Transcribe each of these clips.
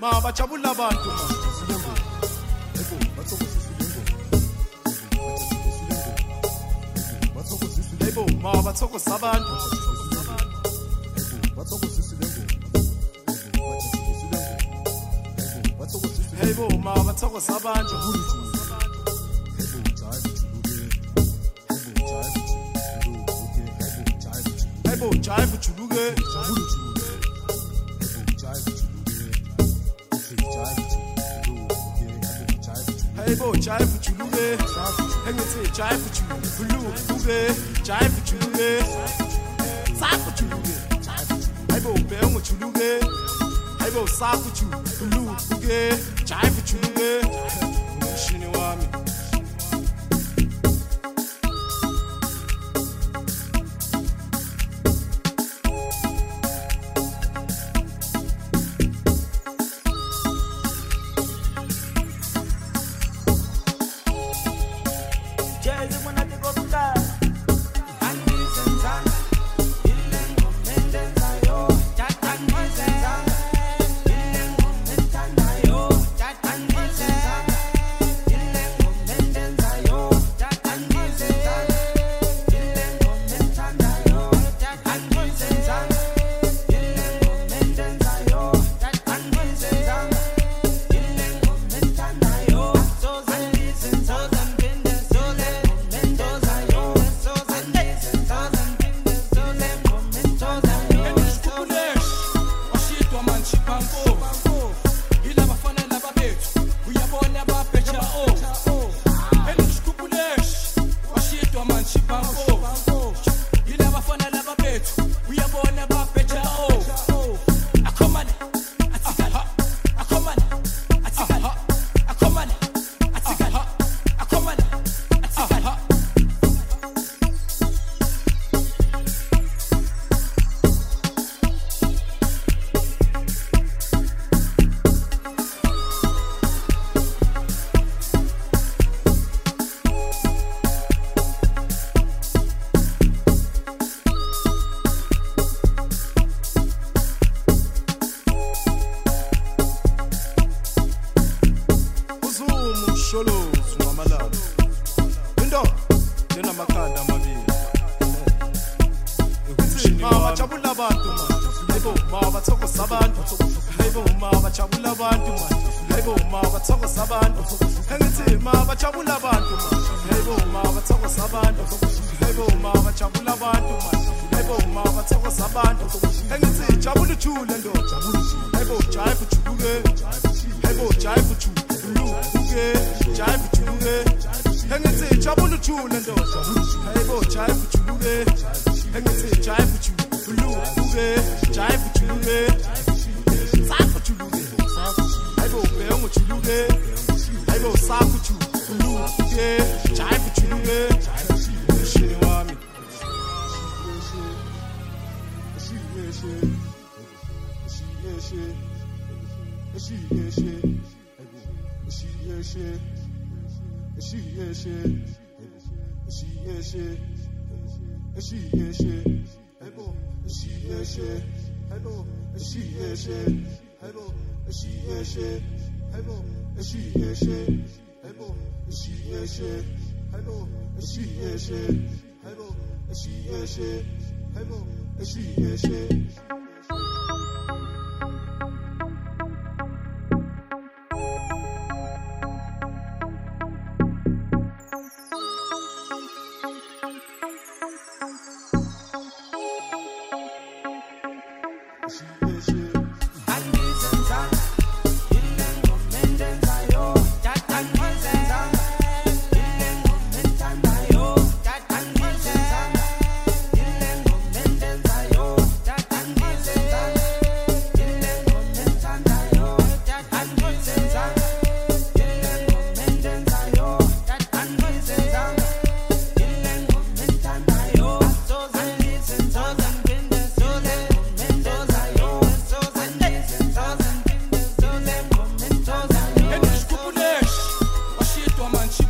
ma bajabula abantu hayibo ma bathokoza abantu hayibo ma bathokoza abantu hayibo jive ujuluke hayibo jive ujuluke engithi jive ujuluke jive ujuluke sakho ujuluke hayibo ubhenge ujuluke hayibo sakho ujuluke jive ujuluke umshini wami umsholozi wamalala indoda enamakhanda amabili Uthi, ma bajabula abantu manje hayibo ma bathokoza abantu hayibo ma bajabula abantu manje hayibo ma bathokoza abantu engithi ma bajabula abantu manje hayibo ma bathokoza abantu hayibo ma bajabula abantu manje hayibo ma bathokoza abantu engithi jabula ujule ndoda hayibo jive ujuluke hayibo jive ujuluke luke jive ujuluke engithi jabula ujule ndoda hayibo jive ujuluke engithi jive ujuluke jive ujuluke sakho ujuluke hayibo bhengo ujuluke hayibo sakho ujuluke jive ujuluke umshini wami Shit, shit, shit, shit, shit. She yeah shit. She yeah shit. She yeah shit. She yeah shit. Hello. She yeah shit. Hello. She yeah shit. Hello. She yeah shit. Hello. She yeah shit. Hello. She yeah shit. Hello. She yeah shit. Hello. She yeah shit. Hello. She yeah shit.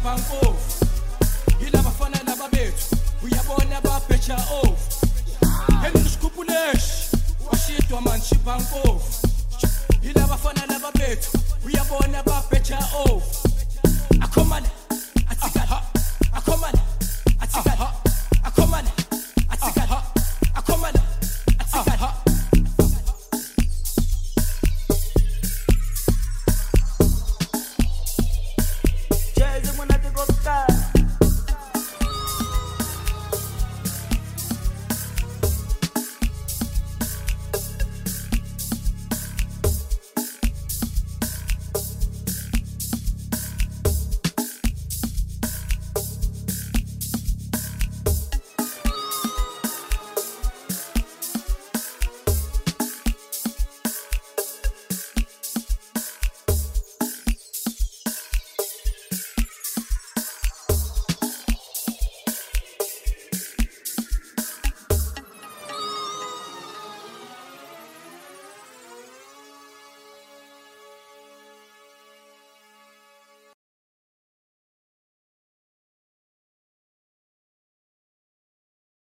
bankofu yila bafana nababethu uyabona babheja ofu endisikhupuleshi washidwa never shibankofu yila bafana